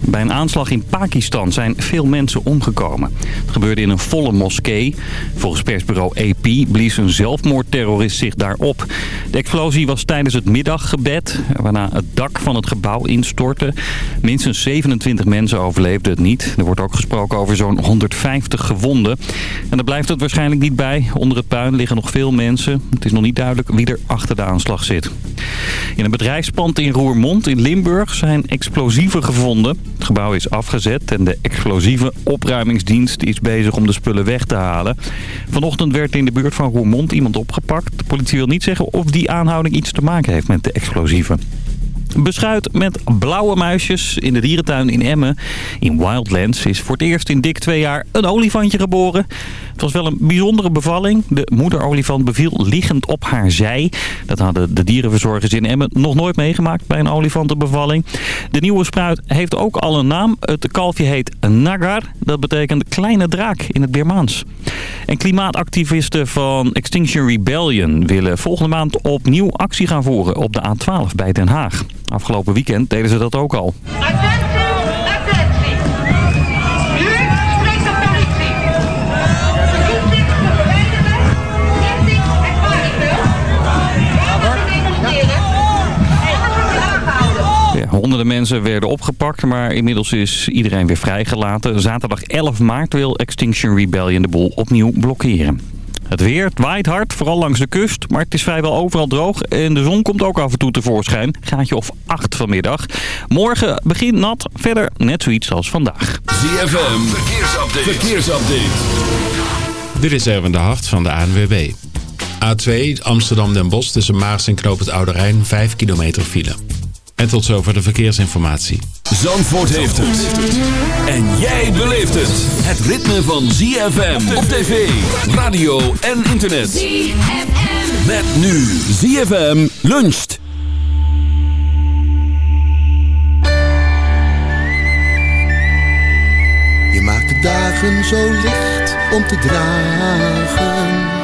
Bij een aanslag in Pakistan zijn veel mensen omgekomen. Het gebeurde in een volle moskee. Volgens persbureau AP blies een zelfmoordterrorist zich daarop. De explosie was tijdens het middaggebed, waarna het dak van het gebouw instortte. Minstens 27 mensen overleefden het niet. Er wordt ook gesproken over zo'n 150 gewonden. En daar blijft het waarschijnlijk niet bij. Onder het puin liggen nog veel mensen. Het is nog niet duidelijk wie er achter de aanslag zit. In een bedrijfspand in Roermond in Limburg zijn explosieven gevonden. Het gebouw is afgezet en de explosieve opruimingsdienst is bezig om de spullen weg te halen. Vanochtend werd in de buurt van Roermond iemand opgepakt. De politie wil niet zeggen of die aanhouding iets te maken heeft met de explosieven. Beschuit met blauwe muisjes in de dierentuin in Emmen. In Wildlands is voor het eerst in dik twee jaar een olifantje geboren. Het was wel een bijzondere bevalling. De moederolifant beviel liggend op haar zij. Dat hadden de dierenverzorgers in Emmen nog nooit meegemaakt bij een olifantenbevalling. De nieuwe spruit heeft ook al een naam. Het kalfje heet Nagar. Dat betekent kleine draak in het Birmaans. En klimaatactivisten van Extinction Rebellion willen volgende maand opnieuw actie gaan voeren op de A12 bij Den Haag. Afgelopen weekend deden ze dat ook al. Honderden mensen werden opgepakt, maar inmiddels is iedereen weer vrijgelaten. Zaterdag 11 maart wil Extinction Rebellion de boel opnieuw blokkeren. Het weer, het waait hard, vooral langs de kust. Maar het is vrijwel overal droog. En de zon komt ook af en toe tevoorschijn. Gaatje of 8 vanmiddag. Morgen begint nat. Verder net zoiets als vandaag. ZFM, verkeersupdate. verkeersupdate. Dit is Erwin de Hart van de ANWB. A2 Amsterdam-Den Bosch tussen Maars en Knoop het Oude Rijn 5 kilometer file. En tot zover de verkeersinformatie. Zandvoort heeft het. En jij beleeft het. Het ritme van ZFM op tv, radio en internet. ZFM. Met nu ZFM luncht. Je maakt de dagen zo licht om te dragen.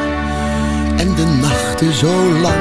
En de nachten zo lang,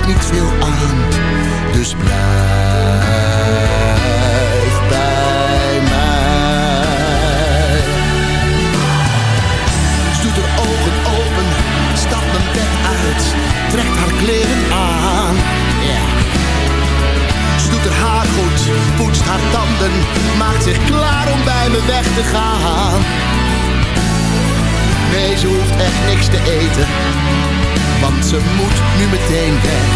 ook niet veel aan. Dus blijf bij mij. Ze doet haar ogen open, stapt mijn bed uit, trekt haar kleren aan. Ja. Ze doet haar haar goed, poetst haar tanden, maakt zich klaar om bij me weg te gaan. Nee, ze hoeft echt niks te eten, want ze moet nu meteen weg.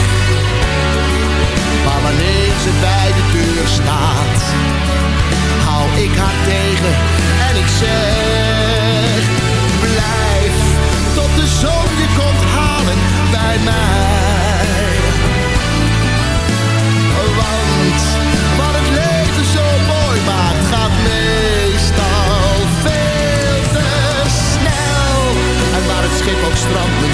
Maar wanneer ze bij de deur staat, hou ik haar tegen en ik zeg: Blijf tot de zon je komt halen bij mij. Want wat het leven zo mooi maakt, gaat meestal veel te snel. En waar het schip ook strandt,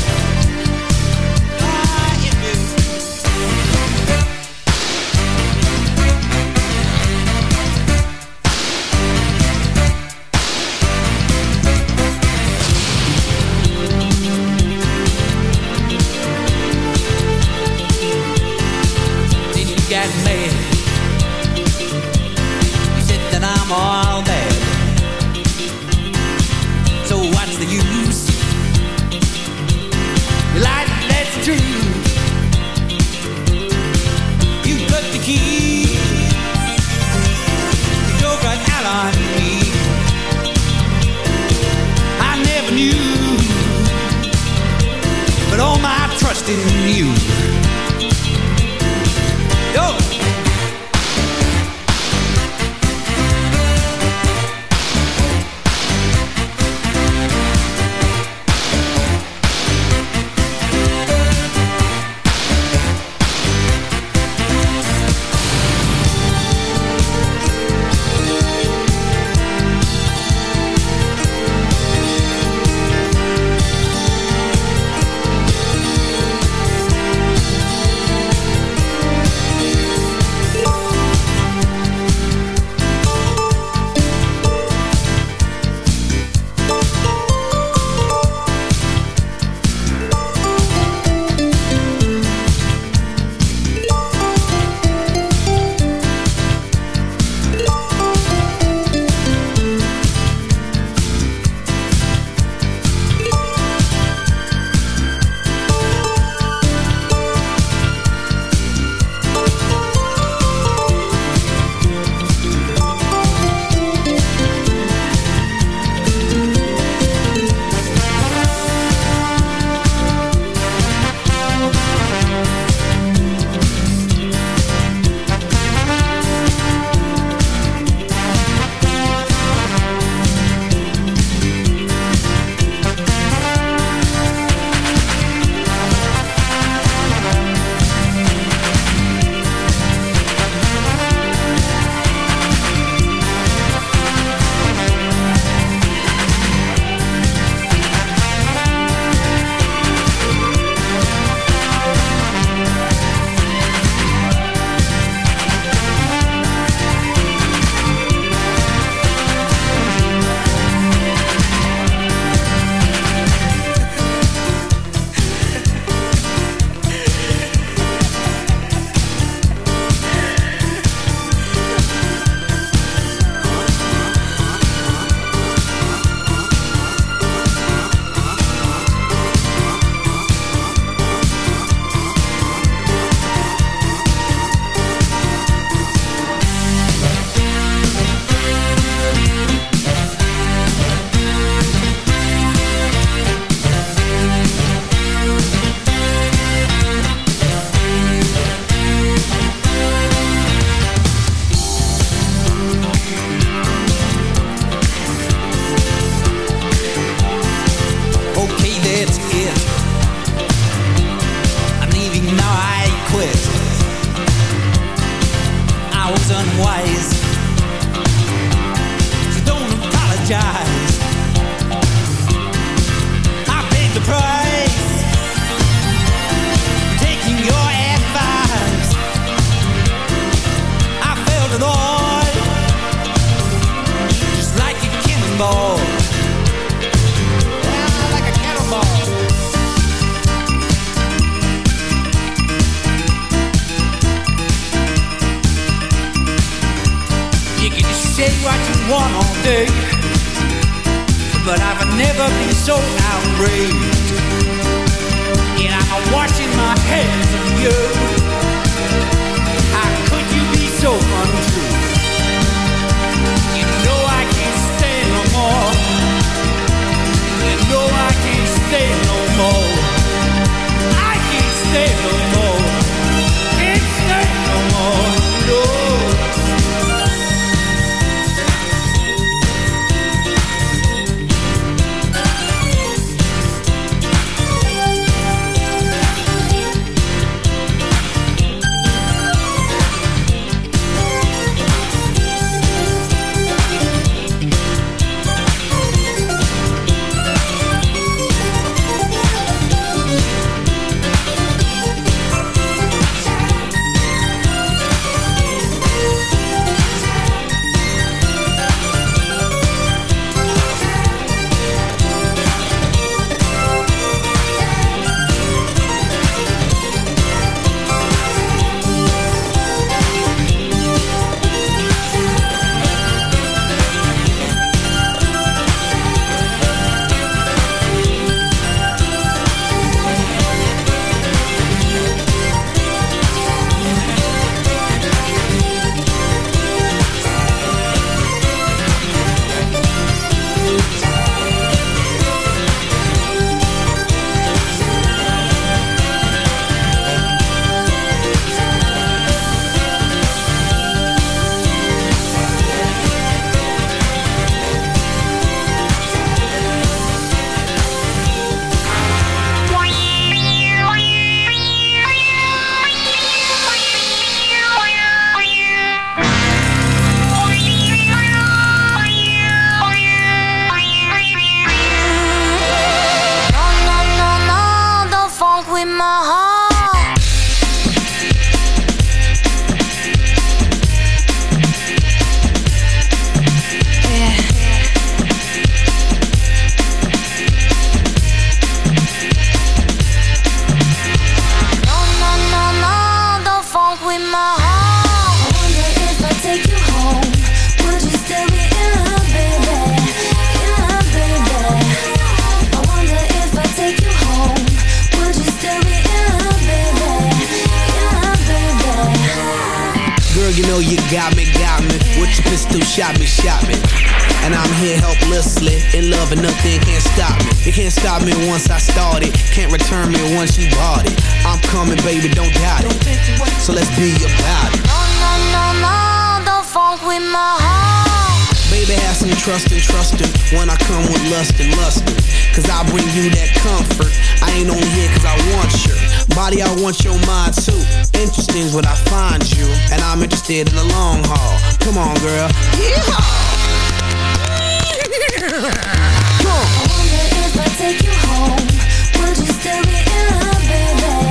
Coming, baby, don't doubt it. So let's be about it. No, no, no, no, don't funk with my heart. Baby, have some trust and trust him when I come with lust and lustin'. Cause I bring you that comfort. I ain't only here cause I want your body, I want your mind too. Interesting is what I find you, and I'm interested in the long haul. Come on, girl. Yeehaw! Come on. I wonder if I take you home, would you still be in love, baby?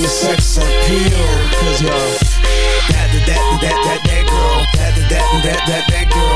your sex appeal. Cause you're that, that, that, that, that, that girl. That, that, that, that, that, that girl.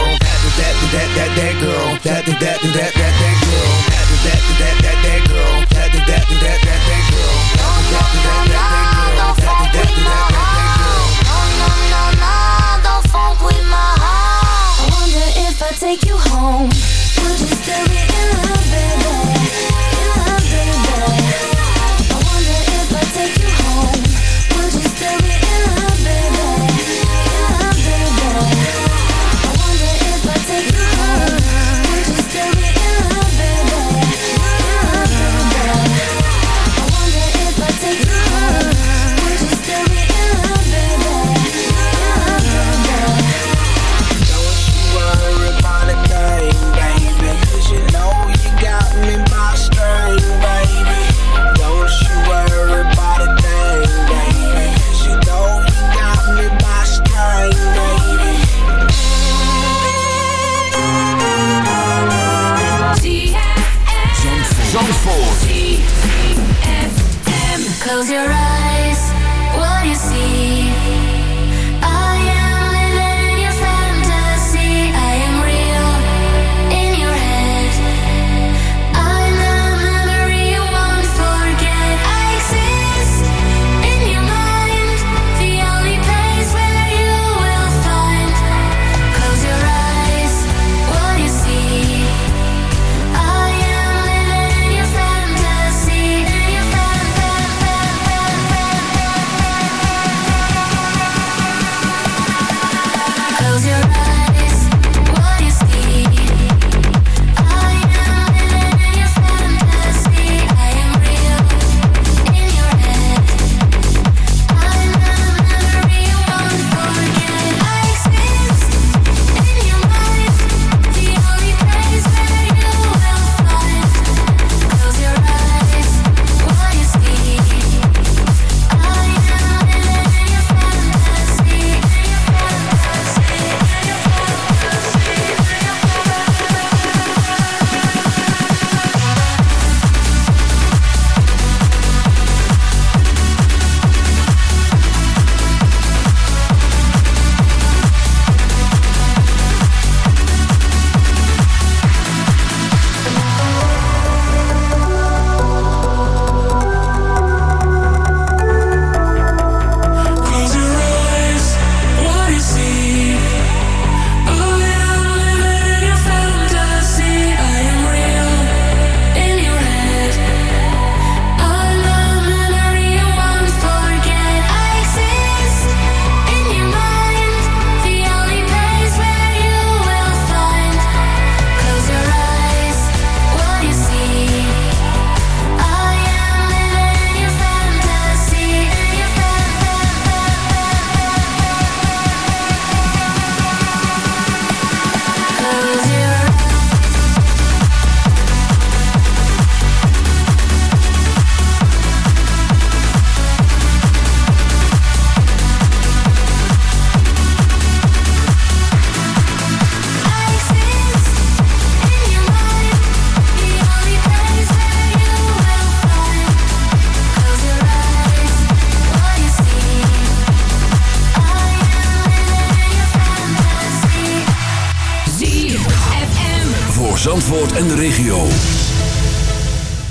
Voor Zandvoort en de regio.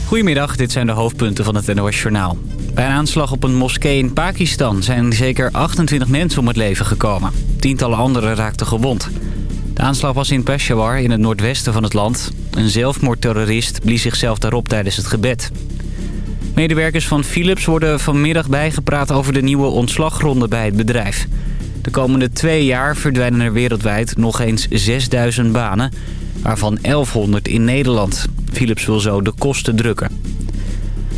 Goedemiddag, dit zijn de hoofdpunten van het NOS Journaal. Bij een aanslag op een moskee in Pakistan zijn zeker 28 mensen om het leven gekomen. Tientallen anderen raakten gewond. De aanslag was in Peshawar, in het noordwesten van het land. Een zelfmoordterrorist blies zichzelf daarop tijdens het gebed. Medewerkers van Philips worden vanmiddag bijgepraat over de nieuwe ontslagronde bij het bedrijf. De komende twee jaar verdwijnen er wereldwijd nog eens 6000 banen, waarvan 1100 in Nederland. Philips wil zo de kosten drukken.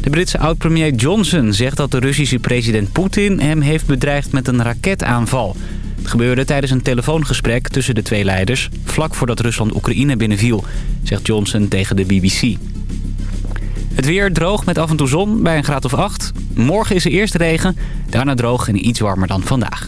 De Britse oud-premier Johnson zegt dat de Russische president Poetin hem heeft bedreigd met een raketaanval. Het gebeurde tijdens een telefoongesprek tussen de twee leiders... vlak voordat Rusland Oekraïne binnenviel, zegt Johnson tegen de BBC. Het weer droog met af en toe zon bij een graad of 8. Morgen is er eerst regen, daarna droog en iets warmer dan vandaag.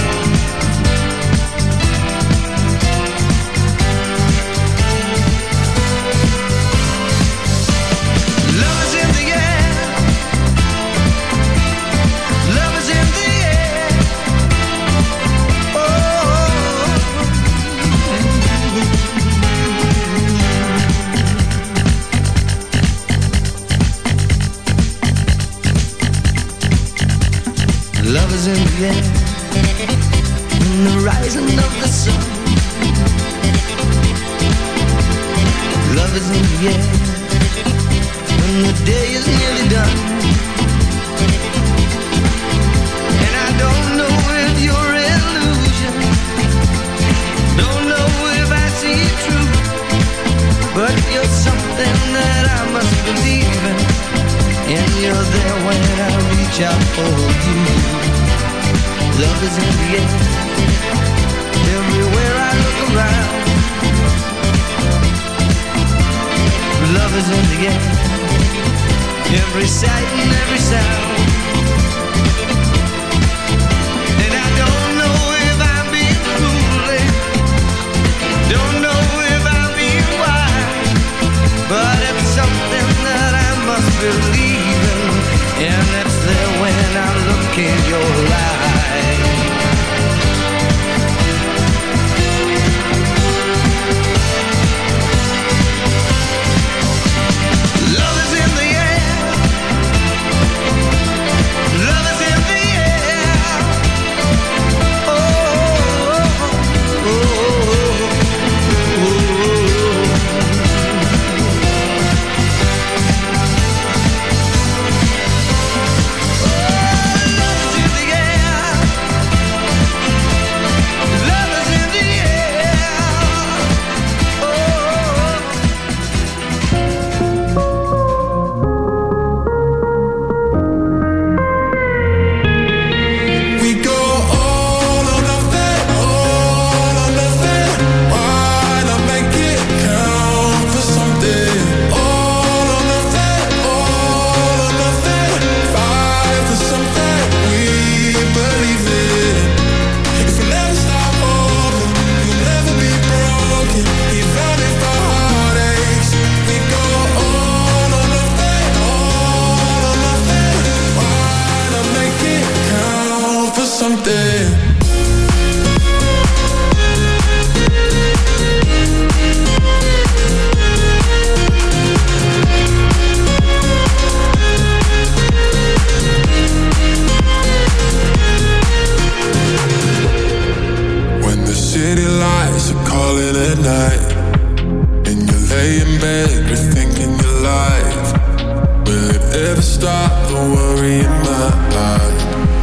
stop the worry in my mind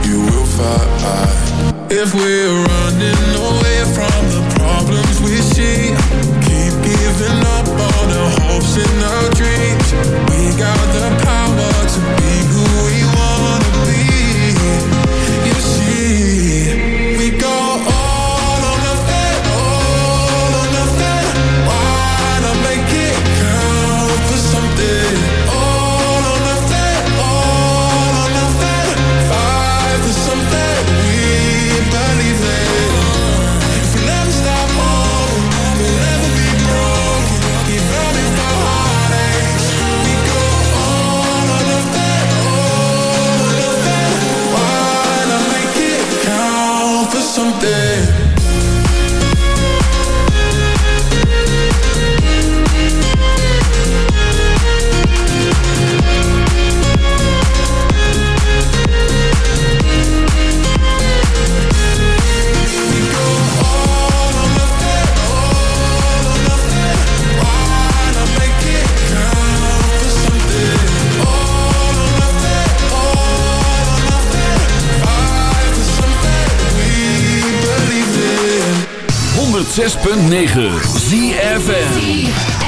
You will find If we're running away from the problems we see Keep giving up on our hopes and our dreams. We got the 106.9 ZFN